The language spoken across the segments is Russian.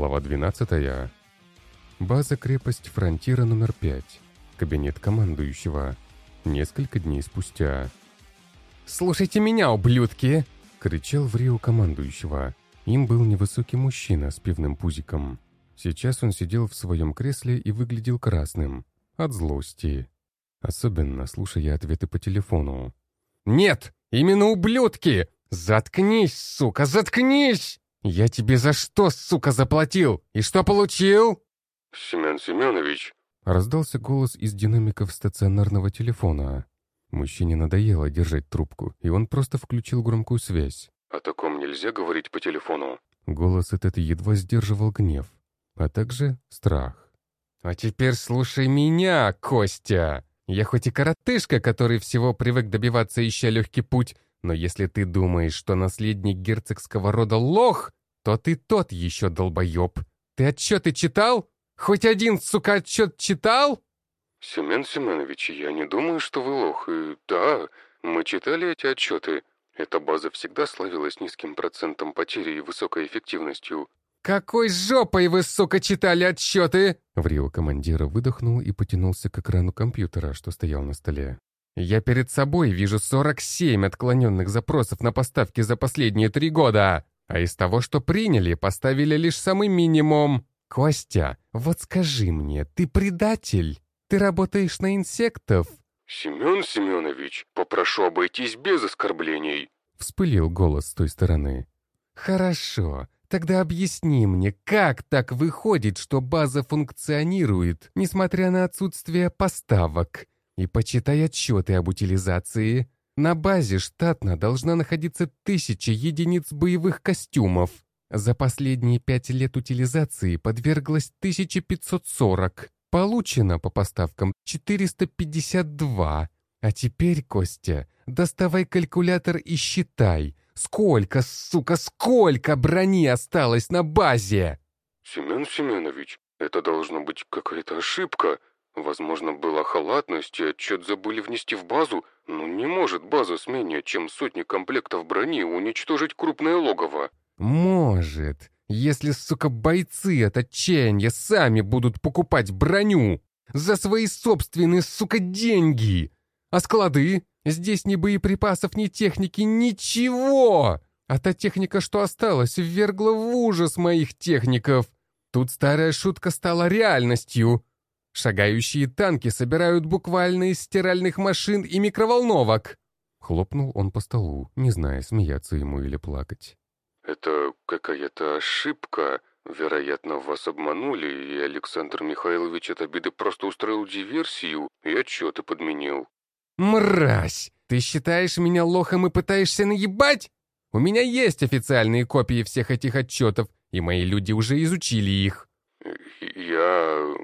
Глава 12. База-крепость «Фронтира» номер 5. Кабинет командующего. Несколько дней спустя. «Слушайте меня, ублюдки!» — кричал в Рио командующего. Им был невысокий мужчина с пивным пузиком. Сейчас он сидел в своем кресле и выглядел красным. От злости. Особенно слушая ответы по телефону. «Нет! Именно ублюдки! Заткнись, сука, заткнись! Я тебе за что, сука, заплатил? И что получил?» «Семен Семенович!» Раздался голос из динамиков стационарного телефона. Мужчине надоело держать трубку, и он просто включил громкую связь. «О таком нельзя говорить по телефону». Голос этот едва сдерживал гнев, а также страх. «А теперь слушай меня, Костя! Я хоть и коротышка, который всего привык добиваться ища легкий путь, но если ты думаешь, что наследник герцогского рода лох, то ты тот еще долбоеб. Ты отчеты читал? Хоть один, сука, отчет читал?» «Семен Семенович, я не думаю, что вы лох. И да, мы читали эти отчеты. Эта база всегда славилась низким процентом потери и высокой эффективностью». «Какой жопой вы, сука, читали отчеты?» Врио командира выдохнул и потянулся к экрану компьютера, что стоял на столе. «Я перед собой вижу 47 отклоненных запросов на поставки за последние три года, а из того, что приняли, поставили лишь самый минимум. «Костя, вот скажи мне, ты предатель? Ты работаешь на инсектов?» «Семен Семенович, попрошу обойтись без оскорблений», — вспылил голос с той стороны. «Хорошо, тогда объясни мне, как так выходит, что база функционирует, несмотря на отсутствие поставок? И почитай отчеты об утилизации. На базе штатно должна находиться тысяча единиц боевых костюмов. За последние пять лет утилизации подверглось 1540. Получено по поставкам 452. А теперь, Костя, доставай калькулятор и считай, сколько, сука, сколько брони осталось на базе? Семен Семенович, это должно быть какая-то ошибка. Возможно, была халатность, и отчет забыли внести в базу. Но не может база с менее чем сотни комплектов брони уничтожить крупное логово. Может, если, сука, бойцы от отчаяния сами будут покупать броню за свои собственные, сука, деньги. А склады? Здесь ни боеприпасов, ни техники, ничего. А та техника, что осталась, ввергла в ужас моих техников. Тут старая шутка стала реальностью. Шагающие танки собирают буквально из стиральных машин и микроволновок. Хлопнул он по столу, не зная, смеяться ему или плакать. «Это какая-то ошибка. Вероятно, вас обманули, и Александр Михайлович от обиды просто устроил диверсию и отчеты подменил». «Мразь! Ты считаешь меня лохом и пытаешься наебать? У меня есть официальные копии всех этих отчетов, и мои люди уже изучили их». «Я...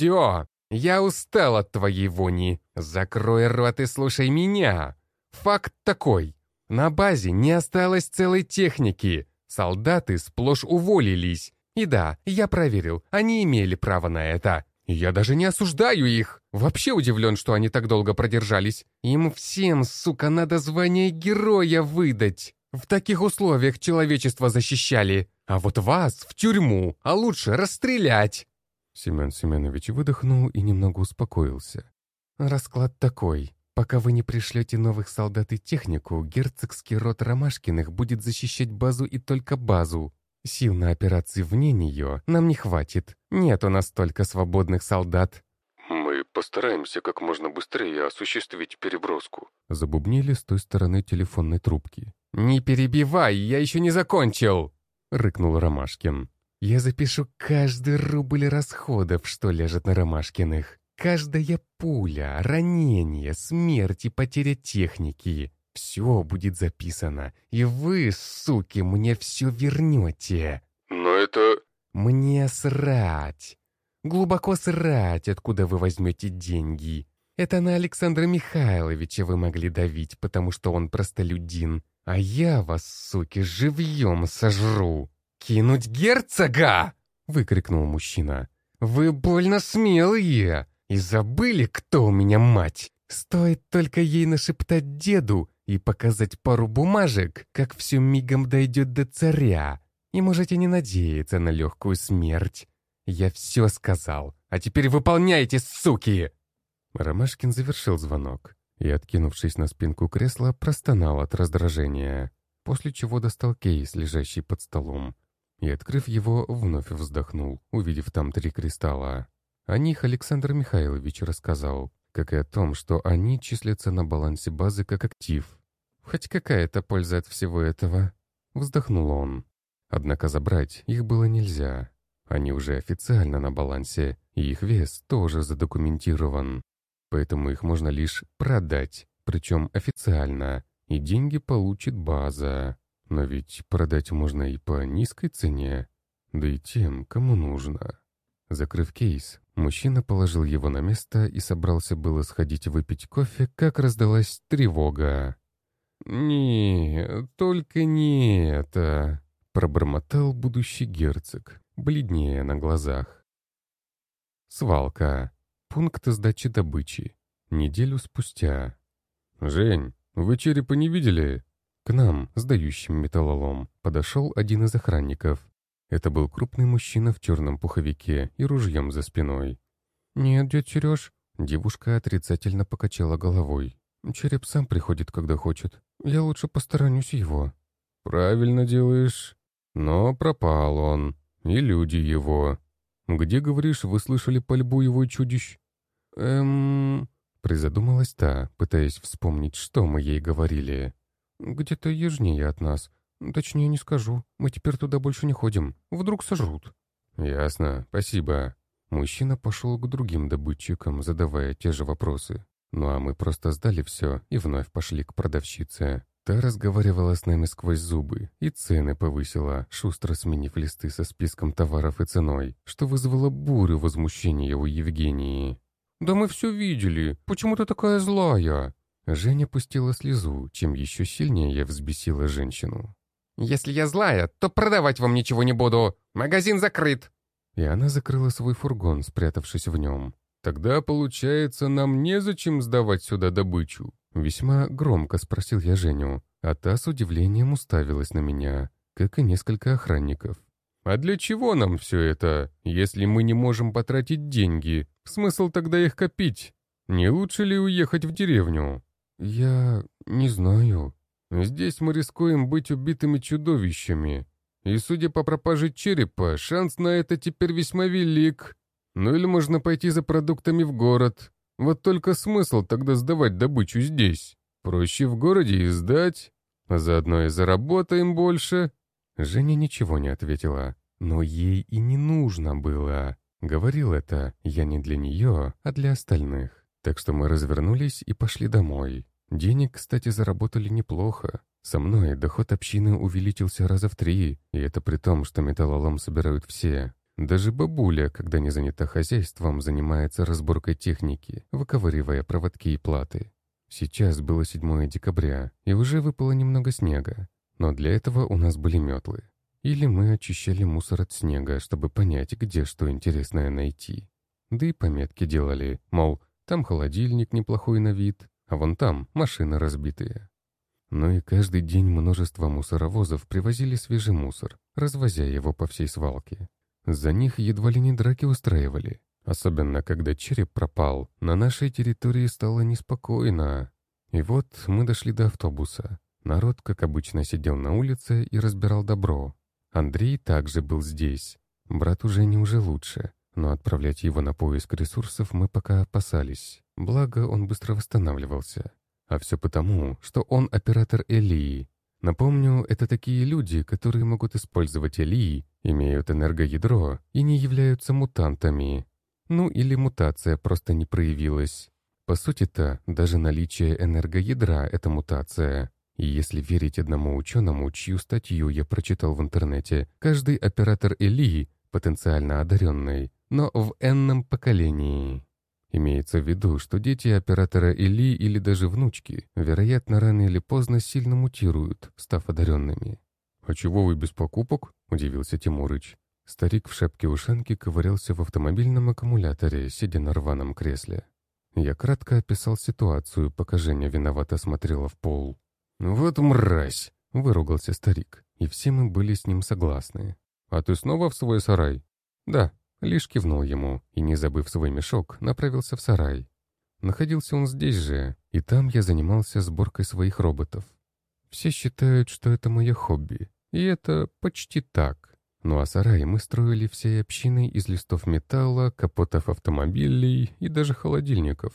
мы...» «Все! Я устал от твоей вони. Закрой рот и слушай меня. Факт такой. На базе не осталось целой техники. Солдаты сплошь уволились. И да, я проверил, они имели право на это. Я даже не осуждаю их. Вообще удивлен, что они так долго продержались. Им всем, сука, надо звание героя выдать. В таких условиях человечество защищали. А вот вас в тюрьму, а лучше расстрелять. Семен Семенович выдохнул и немного успокоился. Расклад такой. Пока вы не пришлете новых солдат и технику, герцогский род Ромашкиных будет защищать базу и только базу. Сил на операции вне нее нам не хватит. Нет у нас столько свободных солдат. «Мы постараемся как можно быстрее осуществить переброску», забубнили с той стороны телефонной трубки. «Не перебивай, я еще не закончил!» рыкнул Ромашкин. «Я запишу каждый рубль расходов, что лежит на Ромашкиных. Каждая пуля, ранение, смерть и потеря техники. Все будет записано, и вы, суки, мне все вернете. Но это... Мне срать. Глубоко срать, откуда вы возьмете деньги. Это на Александра Михайловича вы могли давить, потому что он простолюдин. А я вас, суки, живьем сожру. «Кинуть герцога!» — выкрикнул мужчина. «Вы больно смелые! И забыли, кто у меня мать? Стоит только ей нашептать деду и показать пару бумажек, как все мигом дойдет до царя. И можете не надеяться на легкую смерть. Я все сказал, а теперь выполняйте, суки!» Ромашкин завершил звонок и, откинувшись на спинку кресла, простонал от раздражения, после чего достал кейс, лежащий под столом, и, открыв его, вновь вздохнул, увидев там три кристалла. О них Александр Михайлович рассказал, как и о том, что они числятся на балансе базы как актив. «Хоть какая-то польза от всего этого?» Вздохнул он. Однако забрать их было нельзя. Они уже официально на балансе, и их вес тоже задокументирован. Поэтому их можно лишь продать, причем официально, и деньги получит база. Но ведь продать можно и по низкой цене, да и тем, кому нужно. Закрыв кейс, мужчина положил его на место и собрался было сходить выпить кофе, как раздалась тревога. «Не, только не это», — пробормотал будущий герцог, бледнее на глазах. Свалка. Пункт сдачи добычи. Неделю спустя. «Жень, вы черепа не видели?» К нам, сдающим металлолом, подошел один из охранников. Это был крупный мужчина в черном пуховике и ружьем за спиной. «Нет, дядь Сереж», — девушка отрицательно покачала головой. «Череп сам приходит, когда хочет. Я лучше посторонюсь его». «Правильно делаешь. Но пропал он. И люди его. Где, говоришь, вы слышали пальбу его чудищ?» «Эм...» — призадумалась та, пытаясь вспомнить, что мы ей говорили. «Где-то южнее от нас. Точнее не скажу. Мы теперь туда больше не ходим. Вдруг сожрут». «Ясно. Спасибо». Мужчина пошел к другим добытчикам, задавая те же вопросы. Ну а мы просто сдали все и вновь пошли к продавщице. Та разговаривала с нами сквозь зубы и цены повысила, шустро сменив листы со списком товаров и ценой, что вызвало бурю возмущения у Евгении. «Да мы все видели. Почему ты такая злая?» Женя пустила слезу, чем еще сильнее взбесила женщину. «Если я злая, то продавать вам ничего не буду. Магазин закрыт!» И она закрыла свой фургон, спрятавшись в нем. «Тогда, получается, нам незачем сдавать сюда добычу?» Весьма громко спросил я Женю, а та с удивлением уставилась на меня, как и несколько охранников. «А для чего нам все это, если мы не можем потратить деньги? Смысл тогда их копить? Не лучше ли уехать в деревню?» «Я не знаю. Здесь мы рискуем быть убитыми чудовищами. И, судя по пропаже черепа, шанс на это теперь весьма велик. Ну или можно пойти за продуктами в город. Вот только смысл тогда сдавать добычу здесь. Проще в городе и сдать, а заодно и заработаем больше». Женя ничего не ответила, но ей и не нужно было. Говорил это я не для нее, а для остальных. Так что мы развернулись и пошли домой. Денег, кстати, заработали неплохо. Со мной доход общины увеличился раза в три, и это при том, что металлолом собирают все. Даже бабуля, когда не занята хозяйством, занимается разборкой техники, выковыривая проводки и платы. Сейчас было 7 декабря, и уже выпало немного снега. Но для этого у нас были метлы. Или мы очищали мусор от снега, чтобы понять, где что интересное найти. Да и пометки делали, мол, там холодильник неплохой на вид, а вон там машины разбитые. Ну и каждый день множество мусоровозов привозили свежий мусор, развозя его по всей свалке. За них едва ли не драки устраивали. Особенно, когда череп пропал, на нашей территории стало неспокойно. И вот мы дошли до автобуса. Народ, как обычно, сидел на улице и разбирал добро. Андрей также был здесь. Брат уже не уже лучше но отправлять его на поиск ресурсов мы пока опасались. Благо, он быстро восстанавливался. А все потому, что он оператор Элии. Напомню, это такие люди, которые могут использовать Элии, имеют энергоядро и не являются мутантами. Ну или мутация просто не проявилась. По сути-то, даже наличие энергоядра — это мутация. И если верить одному ученому, чью статью я прочитал в интернете, каждый оператор Элии потенциально одаренный, но в энном поколении. Имеется в виду, что дети оператора Или или даже внучки, вероятно, рано или поздно сильно мутируют, став одаренными. «А чего вы без покупок?» – удивился Тимурыч. Старик в шапке-ушанке ковырялся в автомобильном аккумуляторе, сидя на рваном кресле. Я кратко описал ситуацию, пока Женя виновато смотрела в пол. «Вот мразь!» — выругался старик. и все мы были с ним согласны. «А ты снова в свой сарай?» «Да», лишь кивнул ему и, не забыв свой мешок, направился в сарай. Находился он здесь же, и там я занимался сборкой своих роботов. Все считают, что это мое хобби, и это почти так. Ну а сарай мы строили всей общиной из листов металла, капотов автомобилей и даже холодильников.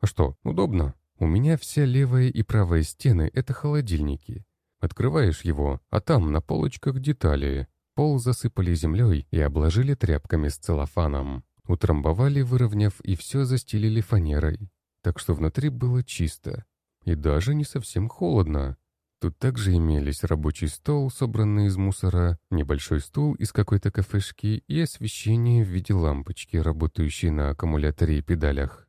А что, удобно? У меня вся левая и правая стены — это холодильники. Открываешь его, а там на полочках детали. Пол засыпали землей и обложили тряпками с целлофаном. Утрамбовали, выровняв, и все застелили фанерой. Так что внутри было чисто. И даже не совсем холодно. Тут также имелись рабочий стол, собранный из мусора, небольшой стул из какой-то кафешки и освещение в виде лампочки, работающей на аккумуляторе и педалях.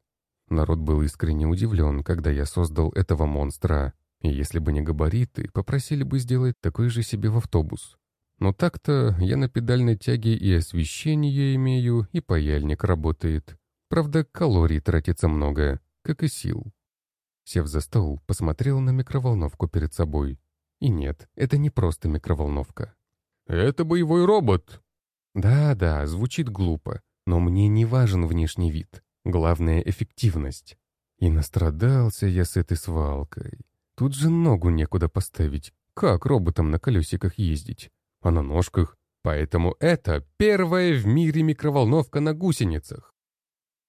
Народ был искренне удивлен, когда я создал этого монстра. И если бы не габариты, попросили бы сделать такой же себе в автобус. Но так-то я на педальной тяге и освещение имею, и паяльник работает. Правда, калорий тратится много, как и сил. Сев за стол, посмотрел на микроволновку перед собой. И нет, это не просто микроволновка. «Это боевой робот!» Да-да, звучит глупо, но мне не важен внешний вид. Главное — эффективность. И настрадался я с этой свалкой. Тут же ногу некуда поставить. Как роботам на колесиках ездить? А на ножках? Поэтому это первая в мире микроволновка на гусеницах.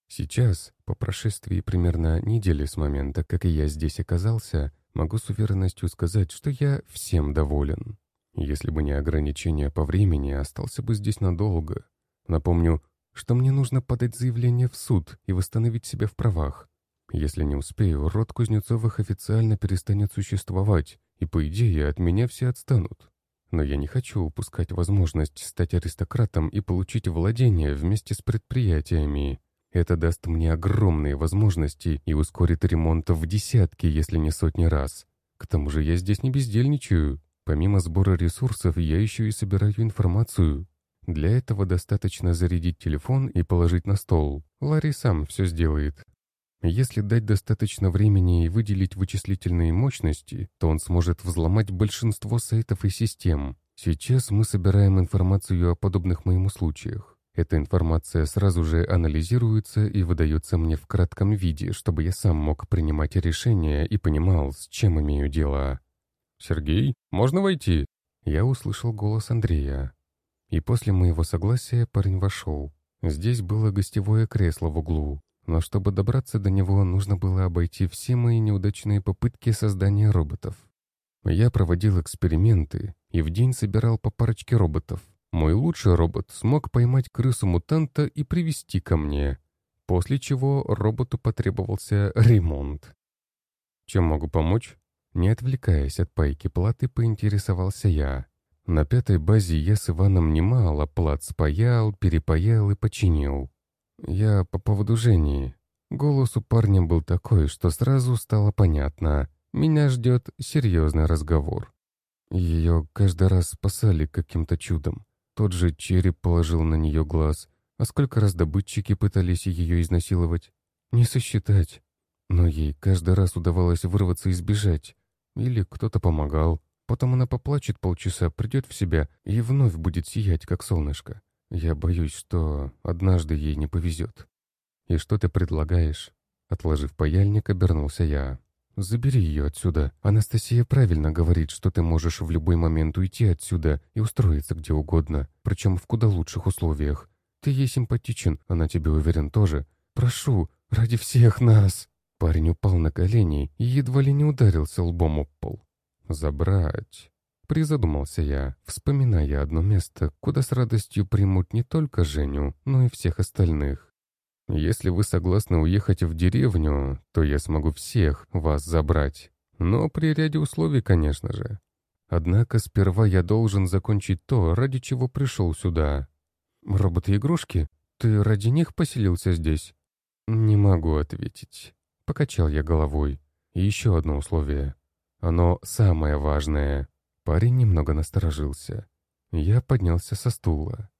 Сейчас, по прошествии примерно недели с момента, как я здесь оказался, могу с уверенностью сказать, что я всем доволен. Если бы не ограничения по времени, остался бы здесь надолго. Напомню, что мне нужно подать заявление в суд и восстановить себя в правах. Если не успею, род Кузнецовых официально перестанет существовать, и, по идее, от меня все отстанут. Но я не хочу упускать возможность стать аристократом и получить владение вместе с предприятиями. Это даст мне огромные возможности и ускорит ремонт в десятки, если не сотни раз. К тому же я здесь не бездельничаю. Помимо сбора ресурсов, я еще и собираю информацию. Для этого достаточно зарядить телефон и положить на стол. Ларри сам все сделает. Если дать достаточно времени и выделить вычислительные мощности, то он сможет взломать большинство сайтов и систем. Сейчас мы собираем информацию о подобных моему случаях. Эта информация сразу же анализируется и выдается мне в кратком виде, чтобы я сам мог принимать решения и понимал, с чем имею дело. «Сергей, можно войти?» Я услышал голос Андрея. И после моего согласия парень вошел. Здесь было гостевое кресло в углу, но чтобы добраться до него, нужно было обойти все мои неудачные попытки создания роботов. Я проводил эксперименты и в день собирал по парочке роботов. Мой лучший робот смог поймать крысу-мутанта и привести ко мне, после чего роботу потребовался ремонт. Чем могу помочь? Не отвлекаясь от пайки платы, поинтересовался я. На пятой базе я с Иваном немало плат спаял, перепаял и починил. Я по поводу Жени. Голос у парня был такой, что сразу стало понятно. Меня ждет серьезный разговор. Ее каждый раз спасали каким-то чудом. Тот же череп положил на нее глаз. А сколько раз добытчики пытались ее изнасиловать? Не сосчитать. Но ей каждый раз удавалось вырваться и сбежать. Или кто-то помогал. Потом она поплачет полчаса, придет в себя и вновь будет сиять, как солнышко. Я боюсь, что однажды ей не повезет. И что ты предлагаешь? Отложив паяльник, обернулся я. «Забери ее отсюда. Анастасия правильно говорит, что ты можешь в любой момент уйти отсюда и устроиться где угодно, причем в куда лучших условиях. Ты ей симпатичен, она тебе уверен тоже. Прошу, ради всех нас!» Парень упал на колени и едва ли не ударился лбом об пол. «Забрать?» Призадумался я, вспоминая одно место, куда с радостью примут не только Женю, но и всех остальных. «Если вы согласны уехать в деревню, то я смогу всех вас забрать. Но при ряде условий, конечно же. Однако сперва я должен закончить то, ради чего пришел сюда. Роботы-игрушки? Ты ради них поселился здесь?» «Не могу ответить». Покачал я головой. еще одно условие. Оно самое важное. Парень немного насторожился. Я поднялся со стула.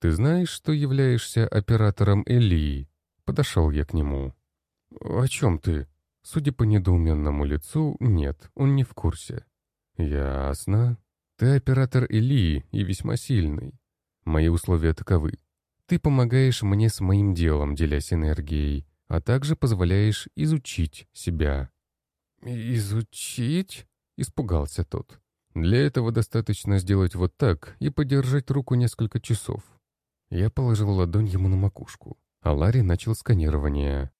«Ты знаешь, что являешься оператором Элии?» Подошел я к нему. «О чем ты?» Судя по недоуменному лицу, нет, он не в курсе. «Ясно. Ты оператор Или и весьма сильный. Мои условия таковы. Ты помогаешь мне с моим делом, делясь энергией, а также позволяешь изучить себя». «Изучить?» — испугался тот. «Для этого достаточно сделать вот так и подержать руку несколько часов». Я положил ладонь ему на макушку, а Ларри начал сканирование.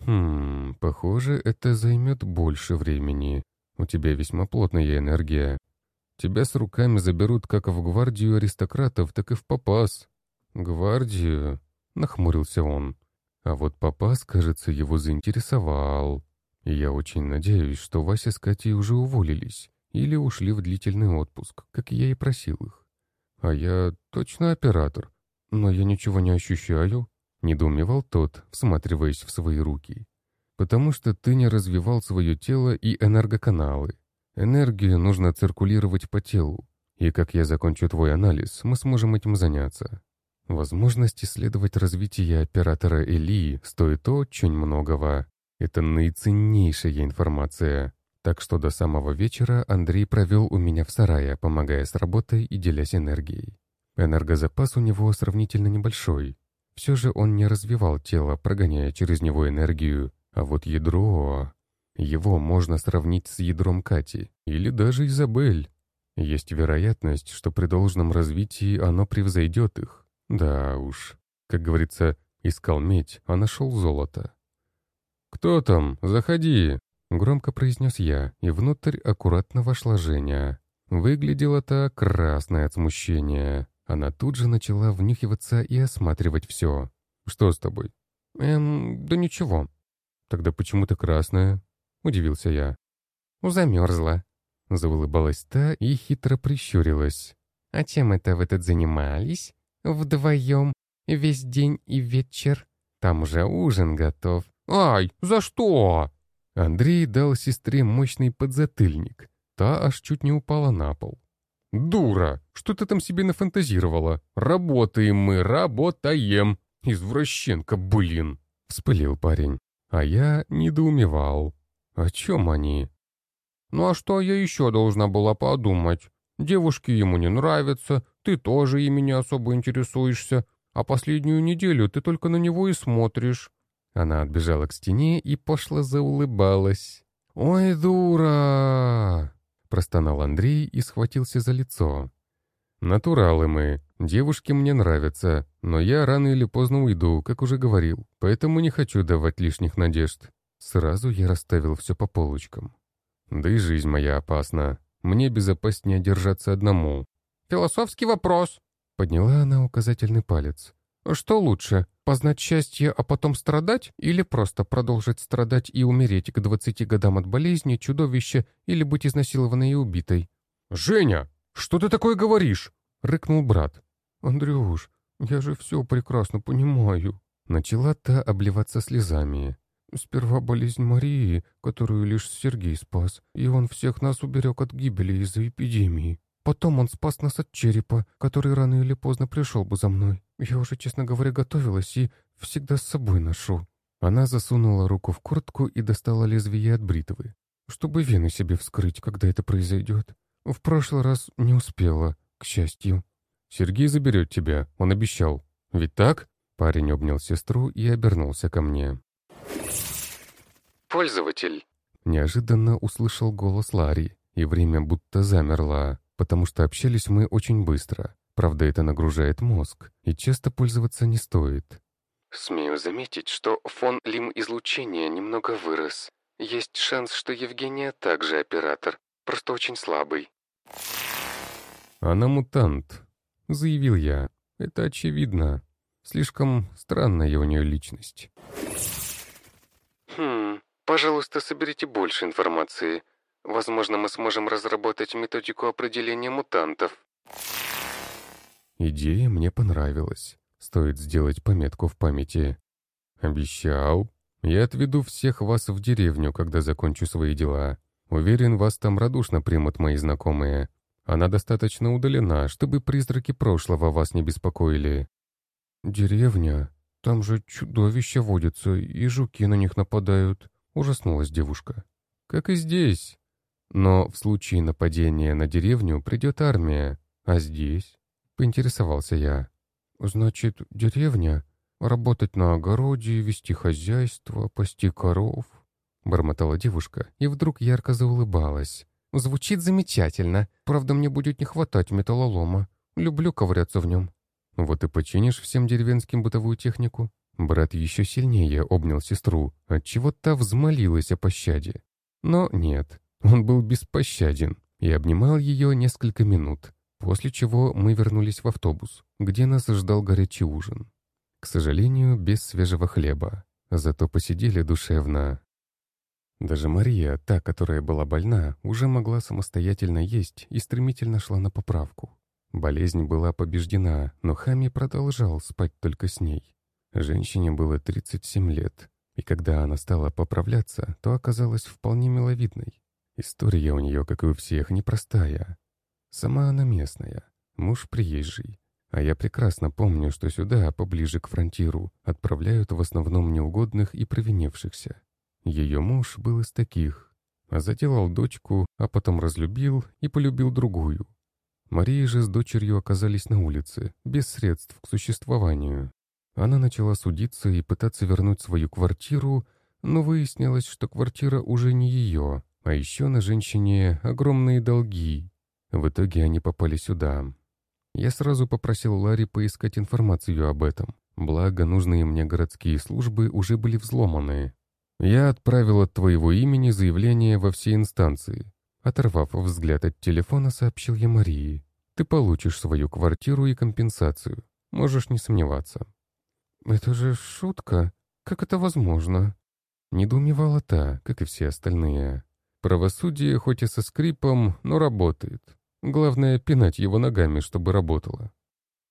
«Хм, похоже, это займет больше времени. У тебя весьма плотная энергия. Тебя с руками заберут как в гвардию аристократов, так и в попас». «Гвардию?» — нахмурился он. А вот Попас, кажется, его заинтересовал. Я очень надеюсь, что Вася с Катей уже уволились или ушли в длительный отпуск, как я и просил их. А я точно оператор, но я ничего не ощущаю, недоумевал тот, всматриваясь в свои руки. Потому что ты не развивал свое тело и энергоканалы. Энергию нужно циркулировать по телу, и как я закончу твой анализ, мы сможем этим заняться. Возможность исследовать развитие оператора Эли стоит очень многого. Это наиценнейшая информация. Так что до самого вечера Андрей провел у меня в сарае, помогая с работой и делясь энергией. Энергозапас у него сравнительно небольшой. Все же он не развивал тело, прогоняя через него энергию. А вот ядро... Его можно сравнить с ядром Кати или даже Изабель. Есть вероятность, что при должном развитии оно превзойдет их. Да уж, как говорится, искал медь, а нашел золото. «Кто там? Заходи!» — громко произнес я, и внутрь аккуратно вошла Женя. Выглядела та красная от смущения. Она тут же начала внюхиваться и осматривать все. «Что с тобой?» «Эм, да ничего». «Тогда почему ты красная?» — удивился я. «Замерзла». Заулыбалась та и хитро прищурилась. «А чем это вы тут занимались?» Вдвоем, весь день и вечер. Там уже ужин готов. Ай, за что? Андрей дал сестре мощный подзатыльник. Та аж чуть не упала на пол. «Дура! Что ты там себе нафантазировала? Работаем мы, работаем! Извращенка, блин!» — вспылил парень. А я недоумевал. О чем они? «Ну а что я еще должна была подумать? Девушки ему не нравятся, ты тоже ими не особо интересуешься, а последнюю неделю ты только на него и смотришь». Она отбежала к стене и пошло заулыбалась. «Ой, дура!» — простонал Андрей и схватился за лицо. «Натуралы мы. Девушки мне нравятся, но я рано или поздно уйду, как уже говорил, поэтому не хочу давать лишних надежд». Сразу я расставил все по полочкам. Да и жизнь моя опасна. Мне безопаснее держаться одному. «Философский вопрос», — подняла она указательный палец. «Что лучше, познать счастье, а потом страдать, или просто продолжить страдать и умереть к двадцати годам от болезни, чудовища или быть изнасилованной и убитой?» «Женя, что ты такое говоришь?» — рыкнул брат. «Андрюш, я же все прекрасно понимаю». Начала та обливаться слезами. Сперва болезнь Марии, которую лишь Сергей спас, и он всех нас уберег от гибели из-за эпидемии. Потом он спас нас от черепа, который рано или поздно пришел бы за мной. Я уже, честно говоря, готовилась и всегда с собой ношу». Она засунула руку в куртку и достала лезвие от бритвы, чтобы вены себе вскрыть, когда это произойдет. В прошлый раз не успела, к счастью. «Сергей заберет тебя, он обещал. Ведь так?» Парень обнял сестру и обернулся ко мне. «Пользователь!» Неожиданно услышал голос Ларри, и время будто замерло, потому что общались мы очень быстро. Правда, это нагружает мозг, и часто пользоваться не стоит. «Смею заметить, что фон лим-излучения немного вырос. Есть шанс, что Евгения также оператор, просто очень слабый». «Она мутант», — заявил я. «Это очевидно. Слишком странная у нее личность». «Хм, Пожалуйста, соберите больше информации. Возможно, мы сможем разработать методику определения мутантов. Идея мне понравилась. Стоит сделать пометку в памяти. Обещал. Я отведу всех вас в деревню, когда закончу свои дела. Уверен, вас там радушно примут мои знакомые. Она достаточно удалена, чтобы призраки прошлого вас не беспокоили. Деревня? Там же чудовища водятся, и жуки на них нападают. Ужаснулась девушка. «Как и здесь. Но в случае нападения на деревню придет армия, а здесь? Поинтересовался я. Значит, деревня? Работать на огороде, вести хозяйство, пасти коров? Бормотала девушка и вдруг ярко заулыбалась. Звучит замечательно. Правда, мне будет не хватать металлолома. Люблю ковыряться в нем. Вот и починишь всем деревенским бытовую технику. Брат еще сильнее обнял сестру, отчего та взмолилась о пощаде. Но нет, он был беспощаден и обнимал ее несколько минут, после чего мы вернулись в автобус, где нас ждал горячий ужин. К сожалению, без свежего хлеба, зато посидели душевно. Даже Мария, та, которая была больна, уже могла самостоятельно есть и стремительно шла на поправку. Болезнь была побеждена, но Хами продолжал спать только с ней. Женщине было 37 лет, и когда она стала поправляться, то оказалась вполне миловидной. История у нее, как и у всех, непростая. Сама она местная, муж приезжий. А я прекрасно помню, что сюда, поближе к фронтиру, отправляют в основном неугодных и провинившихся. Ее муж был из таких. А заделал дочку, а потом разлюбил и полюбил другую. Мария же с дочерью оказались на улице, без средств к существованию. Она начала судиться и пытаться вернуть свою квартиру, но выяснилось, что квартира уже не ее, а еще на женщине огромные долги. В итоге они попали сюда. Я сразу попросил Ларри поискать информацию об этом, благо нужные мне городские службы уже были взломаны. Я отправил от твоего имени заявление во все инстанции, Оторвав взгляд от телефона, сообщил я Марии. «Ты получишь свою квартиру и компенсацию. Можешь не сомневаться». «Это же шутка. Как это возможно?» Недоумевала та, как и все остальные. Правосудие хоть и со скрипом, но работает. Главное, пинать его ногами, чтобы работало.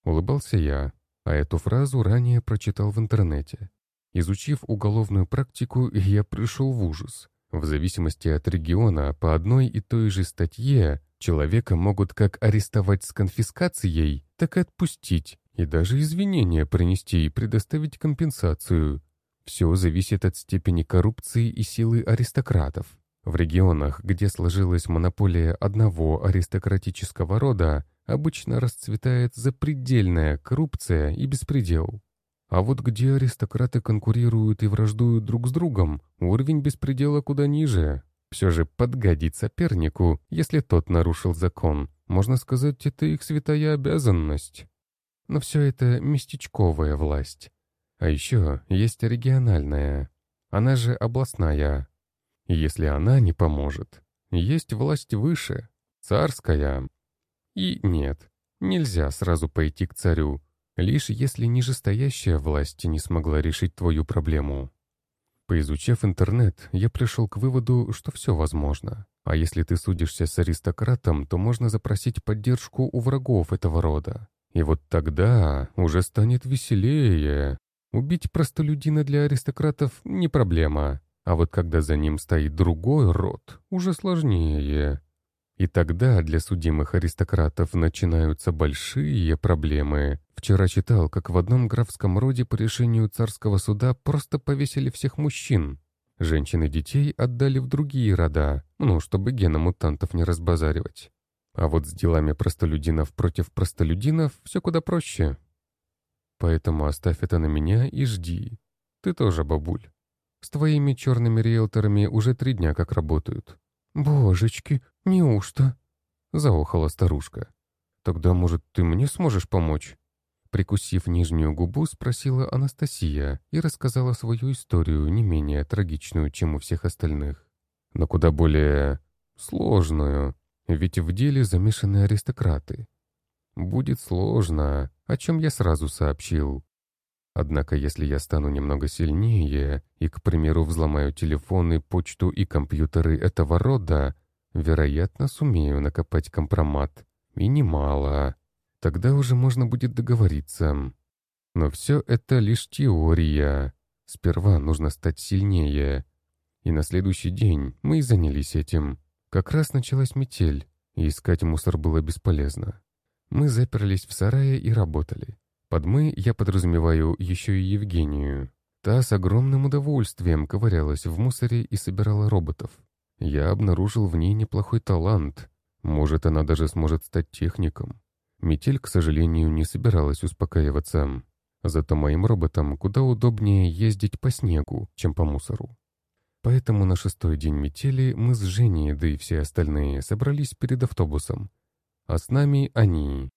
Улыбался я, а эту фразу ранее прочитал в интернете. Изучив уголовную практику, я пришел в ужас. В зависимости от региона, по одной и той же статье человека могут как арестовать с конфискацией, так и отпустить, и даже извинения принести и предоставить компенсацию. Все зависит от степени коррупции и силы аристократов. В регионах, где сложилась монополия одного аристократического рода, обычно расцветает запредельная коррупция и беспредел. А вот где аристократы конкурируют и враждуют друг с другом, уровень беспредела куда ниже. Все же подгадить сопернику, если тот нарушил закон, можно сказать, это их святая обязанность. Но все это местечковая власть. А еще есть региональная. Она же областная. Если она не поможет, есть власть выше, царская. И нет, нельзя сразу пойти к царю, лишь если нижестоящая власть не смогла решить твою проблему. Поизучав интернет, я пришел к выводу, что все возможно. А если ты судишься с аристократом, то можно запросить поддержку у врагов этого рода. И вот тогда уже станет веселее. Убить простолюдина для аристократов не проблема. А вот когда за ним стоит другой род, уже сложнее. И тогда для судимых аристократов начинаются большие проблемы. Вчера читал, как в одном графском роде по решению царского суда просто повесили всех мужчин. Женщин и детей отдали в другие рода, ну, чтобы гена мутантов не разбазаривать. А вот с делами простолюдинов против простолюдинов все куда проще. Поэтому оставь это на меня и жди. Ты тоже, бабуль. С твоими черными риэлторами уже три дня как работают. «Божечки, неужто?» — заохала старушка. «Тогда, может, ты мне сможешь помочь?» Прикусив нижнюю губу, спросила Анастасия и рассказала свою историю, не менее трагичную, чем у всех остальных. Но куда более сложную, ведь в деле замешаны аристократы. Будет сложно, о чем я сразу сообщил. Однако, если я стану немного сильнее и, к примеру, взломаю телефоны, почту и компьютеры этого рода, вероятно, сумею накопать компромат. И немало. Тогда уже можно будет договориться. Но все это лишь теория. Сперва нужно стать сильнее. И на следующий день мы и занялись этим. Как раз началась метель, и искать мусор было бесполезно. Мы заперлись в сарае и работали. Под «мы» я подразумеваю еще и Евгению. Та с огромным удовольствием ковырялась в мусоре и собирала роботов. Я обнаружил в ней неплохой талант. Может, она даже сможет стать техником. Метель, к сожалению, не собиралась успокаиваться. Зато моим роботам куда удобнее ездить по снегу, чем по мусору. Поэтому на шестой день метели мы с Женей, да и все остальные, собрались перед автобусом. А с нами они.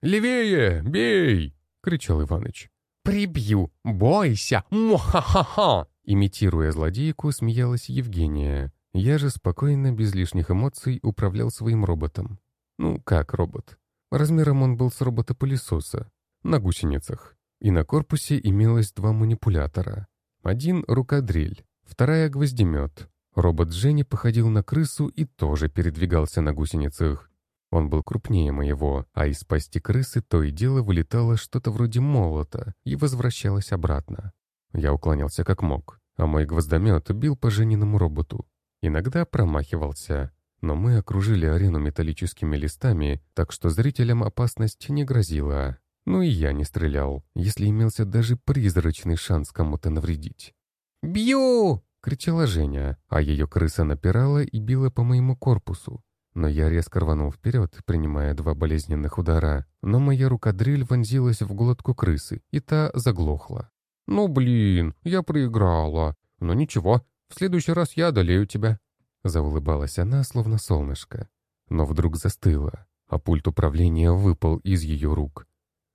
«Левее! Бей!» — кричал Иваныч. «Прибью! Бойся! Муха-ха-ха!» Имитируя злодейку, смеялась Евгения. Я же спокойно, без лишних эмоций, управлял своим роботом. Ну, как робот? Размером он был с робота-пылесоса. На гусеницах. И на корпусе имелось два манипулятора. Один — рукодрель, Вторая — гвоздемет. Робот Жени походил на крысу и тоже передвигался на гусеницах. Он был крупнее моего, а из пасти крысы то и дело вылетало что-то вроде молота и возвращалось обратно. Я уклонялся как мог, а мой гвоздомет бил по Жениному роботу. Иногда промахивался, но мы окружили арену металлическими листами, так что зрителям опасность не грозила. Ну и я не стрелял, если имелся даже призрачный шанс кому-то навредить. «Бью!» — кричала Женя, а ее крыса напирала и била по моему корпусу. Но я резко рванул вперед, принимая два болезненных удара, но моя рукодрель вонзилась в глотку крысы, и та заглохла. «Ну блин, я проиграла. Но ничего, в следующий раз я одолею тебя». Заулыбалась она, словно солнышко. Но вдруг застыла, а пульт управления выпал из ее рук.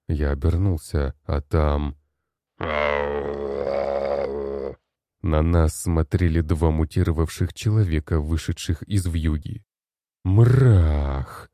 Я обернулся, а там... На нас смотрели два мутировавших человека, вышедших из вьюги. Мрах!